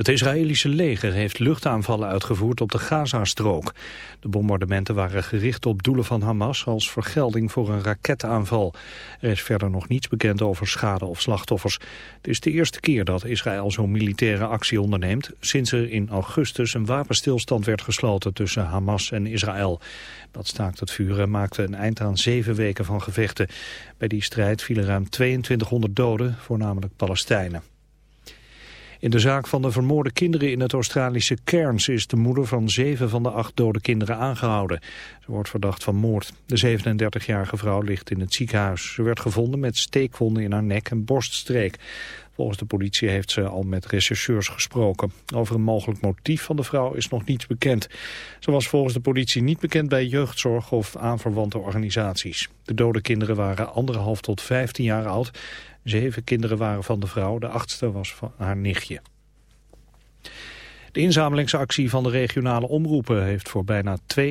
Het Israëlische leger heeft luchtaanvallen uitgevoerd op de Gazastrook. De bombardementen waren gericht op doelen van Hamas als vergelding voor een raketaanval. Er is verder nog niets bekend over schade of slachtoffers. Het is de eerste keer dat Israël zo'n militaire actie onderneemt... sinds er in augustus een wapenstilstand werd gesloten tussen Hamas en Israël. Dat staakt het vuren maakte een eind aan zeven weken van gevechten. Bij die strijd vielen ruim 2200 doden, voornamelijk Palestijnen. In de zaak van de vermoorde kinderen in het Australische Cairns is de moeder van zeven van de acht dode kinderen aangehouden. Ze wordt verdacht van moord. De 37-jarige vrouw ligt in het ziekenhuis. Ze werd gevonden met steekwonden in haar nek en borststreek. Volgens de politie heeft ze al met rechercheurs gesproken. Over een mogelijk motief van de vrouw is nog niets bekend. Ze was volgens de politie niet bekend bij jeugdzorg of aanverwante organisaties. De dode kinderen waren anderhalf tot 15 jaar oud Zeven kinderen waren van de vrouw, de achtste was van haar nichtje. De inzamelingsactie van de regionale omroepen heeft voor bijna 2,5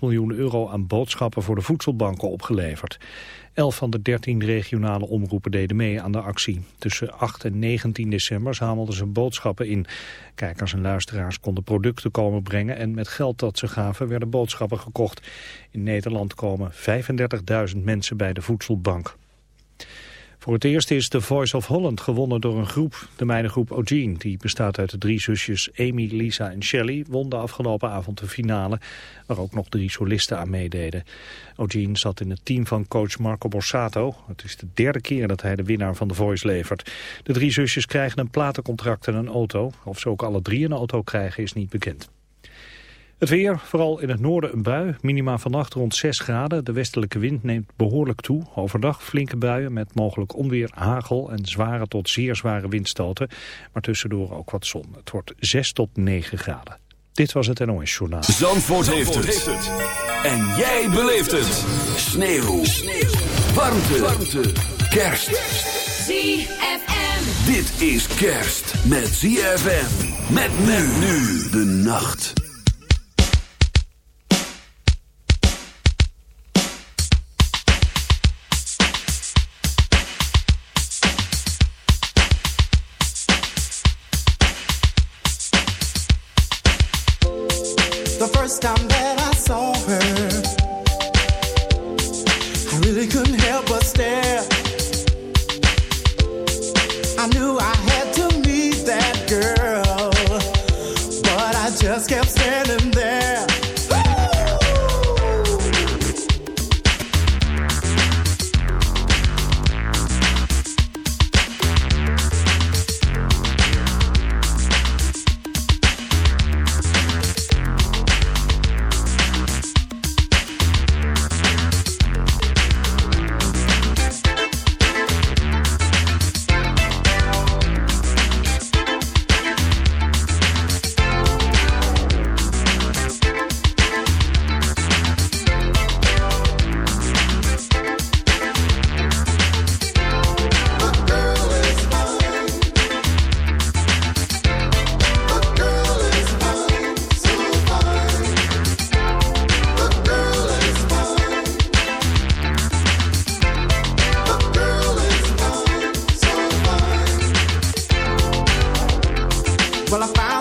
miljoen euro aan boodschappen voor de voedselbanken opgeleverd. Elf van de 13 regionale omroepen deden mee aan de actie. Tussen 8 en 19 december zamelden ze boodschappen in. Kijkers en luisteraars konden producten komen brengen en met geld dat ze gaven werden boodschappen gekocht. In Nederland komen 35.000 mensen bij de voedselbank. Voor het eerst is The Voice of Holland gewonnen door een groep. De meidengroep O'Gene, die bestaat uit de drie zusjes Amy, Lisa en Shelley, won de afgelopen avond de finale, waar ook nog drie solisten aan meededen. O'Gene zat in het team van coach Marco Borsato. Het is de derde keer dat hij de winnaar van The Voice levert. De drie zusjes krijgen een platencontract en een auto. Of ze ook alle drie een auto krijgen is niet bekend. Het weer, vooral in het noorden een bui. Minima vannacht rond 6 graden. De westelijke wind neemt behoorlijk toe. Overdag flinke buien met mogelijk onweer, hagel en zware tot zeer zware windstoten. Maar tussendoor ook wat zon. Het wordt 6 tot 9 graden. Dit was het NOS Journaal. Zandvoort, heeft, het. En jij beleeft het. Sneeuw. Sneeuw. Warmte. Warmte. Kerst. ZFM. Dit is kerst met ZFM. Met men nu de nacht. First time that I saw her, la paz.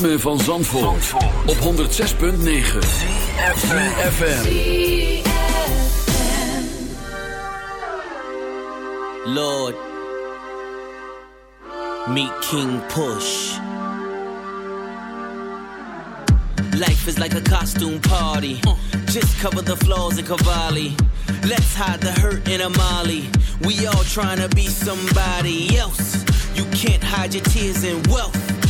ritme van Zandvoort, Zandvoort. op 106.9 CFFM Lord Meet King Push. Life is like a costume party. Just cover the flaws in Cavalli. Let's hide the hurt in Amali. We all trying to be somebody else. You can't hide your tears in wealth.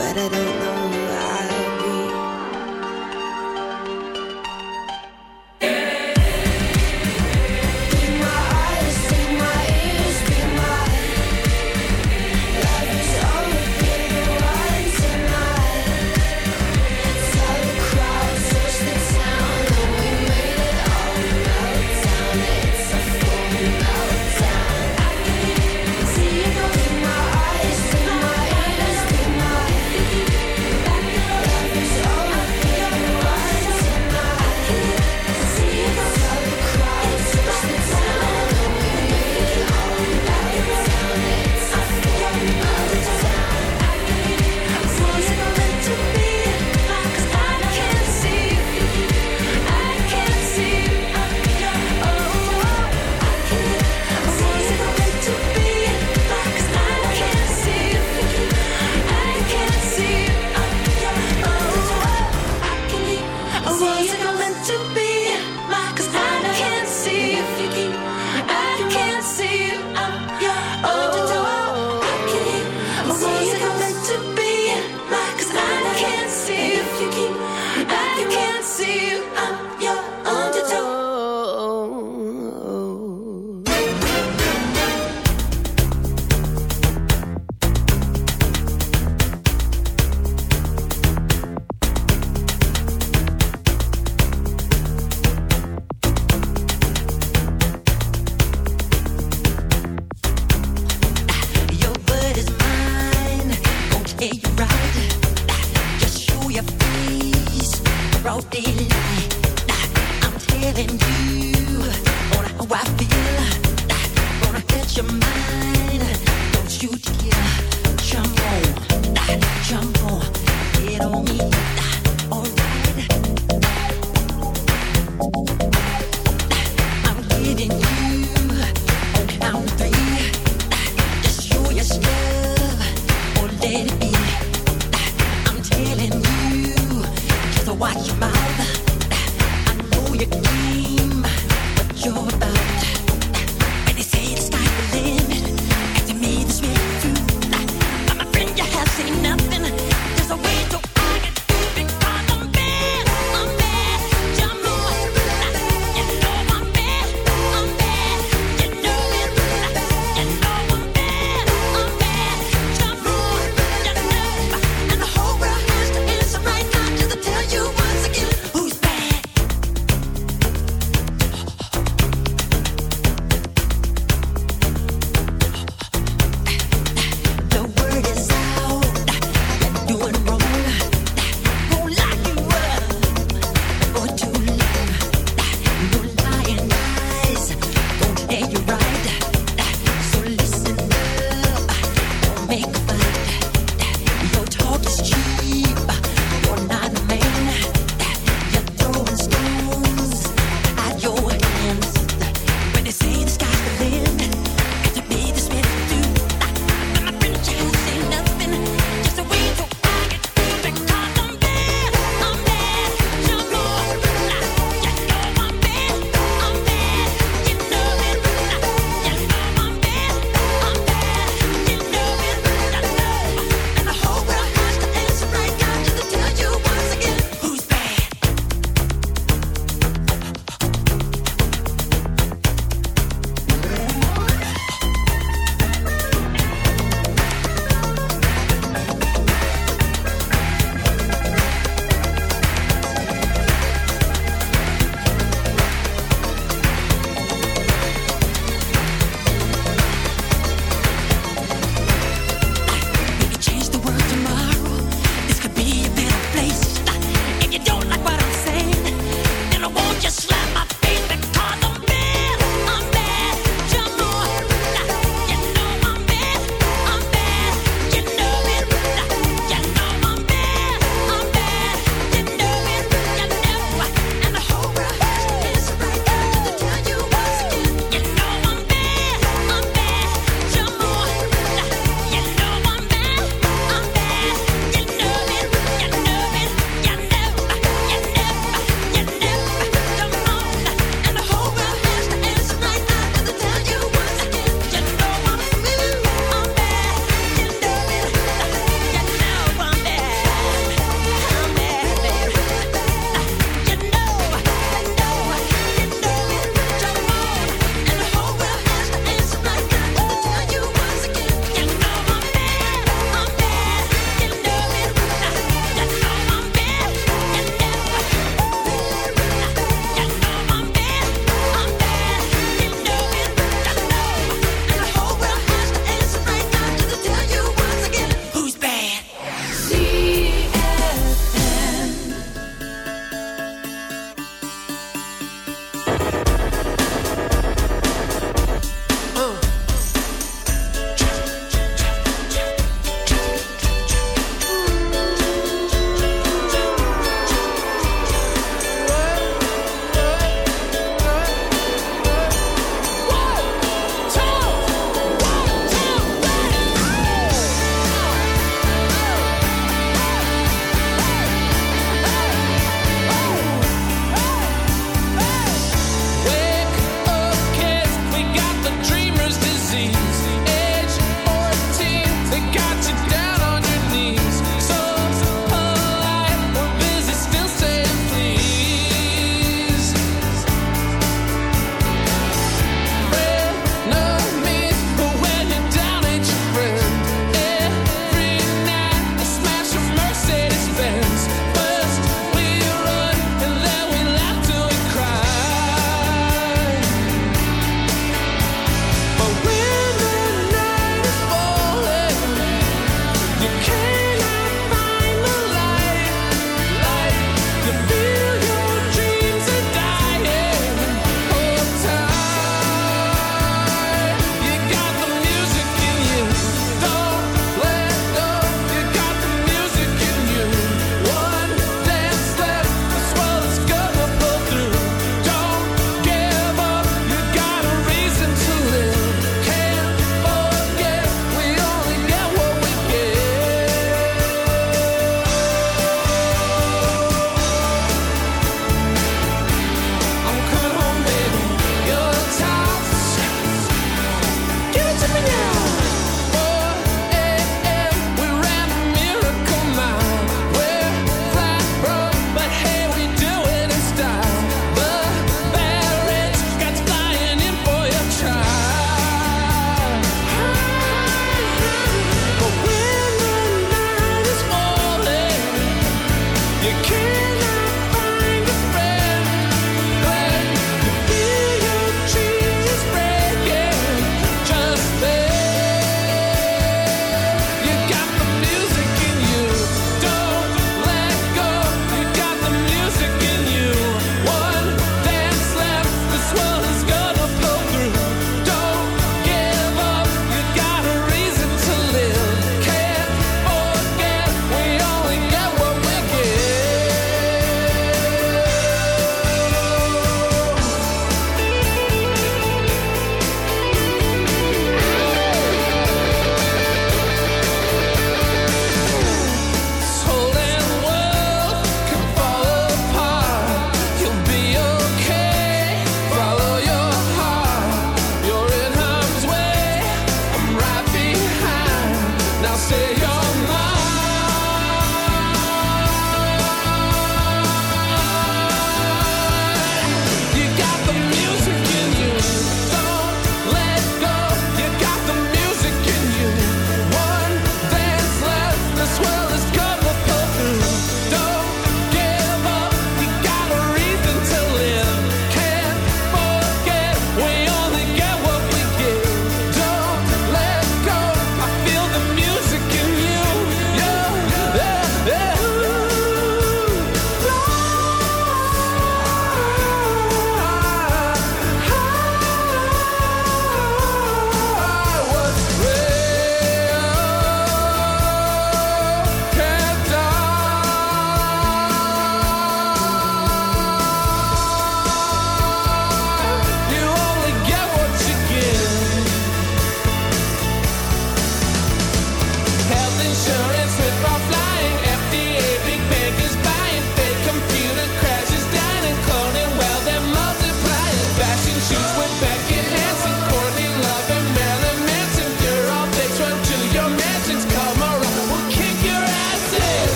but I don't know who I'll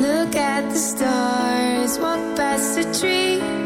Look at the stars, walk past the trees.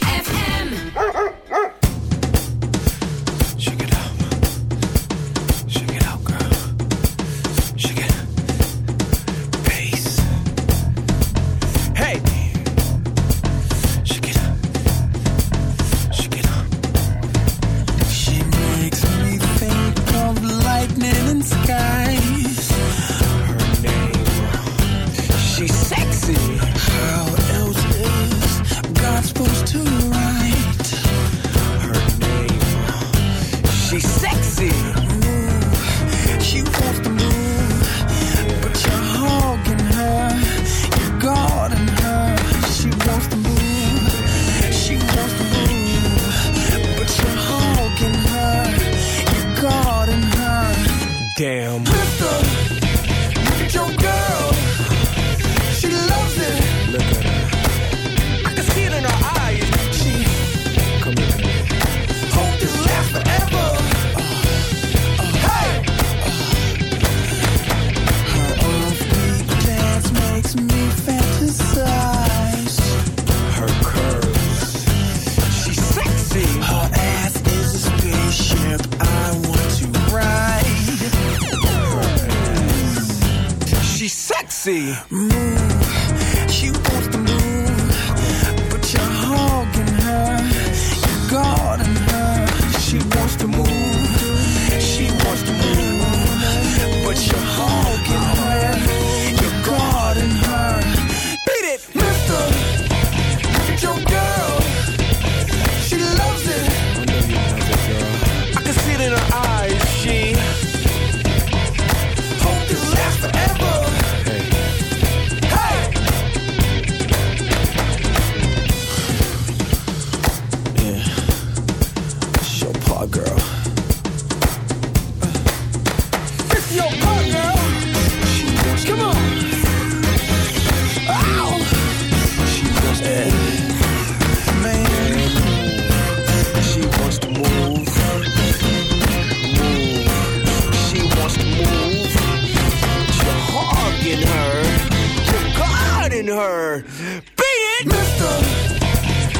her. Be it, Mister.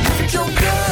Look at your girl.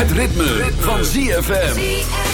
Het ritme, van ZFM.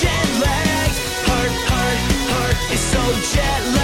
Jet. Heart, heart, heart is so jet lagged.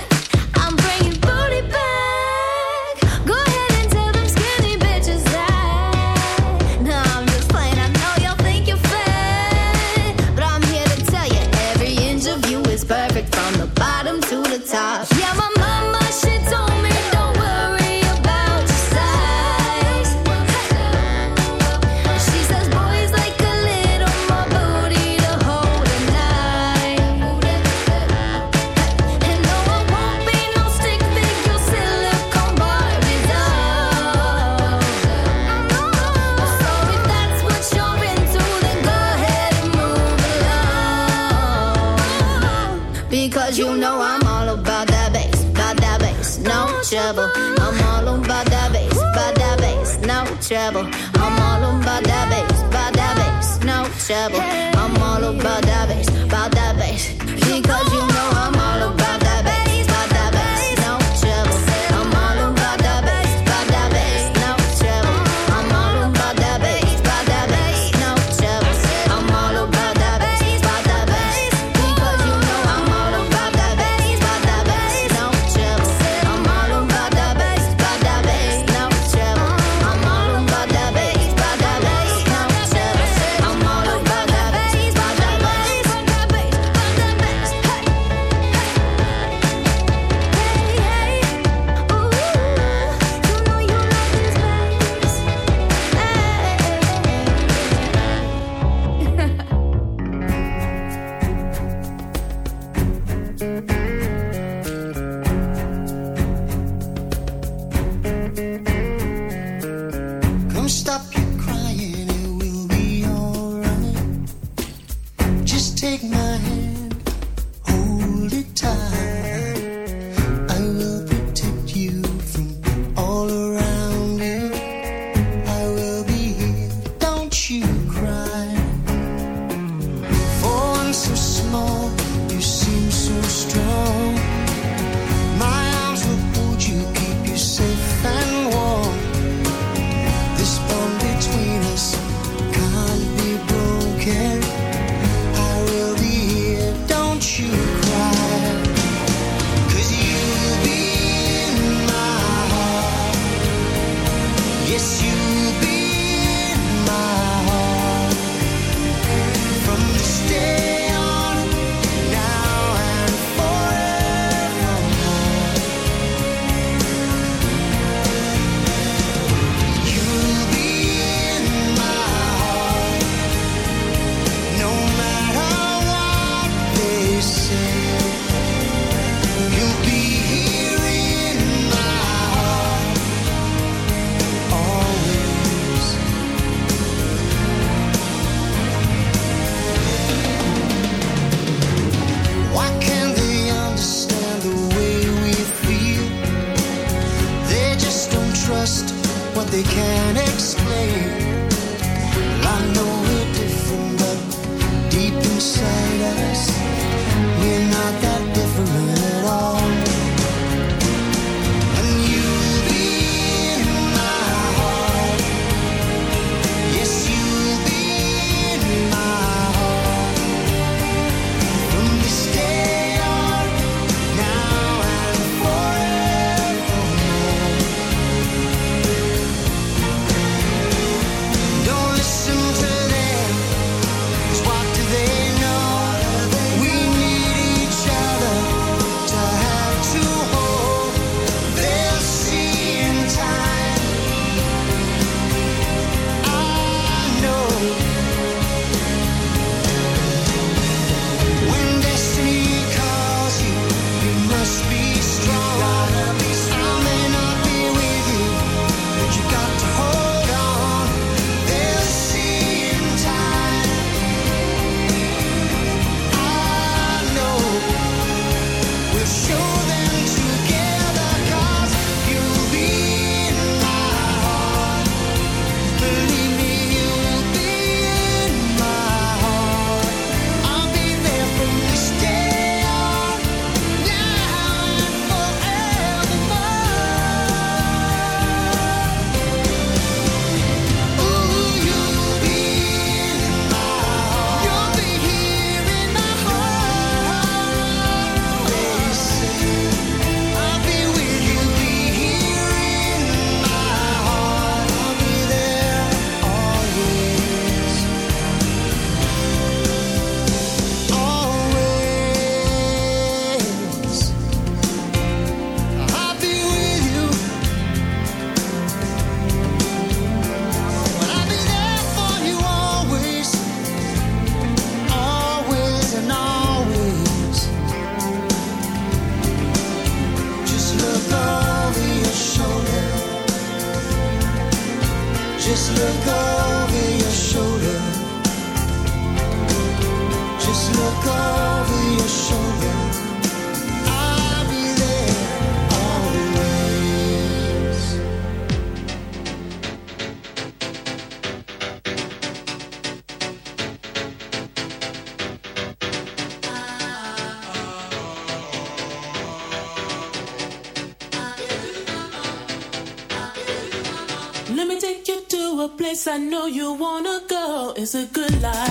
It's a good life.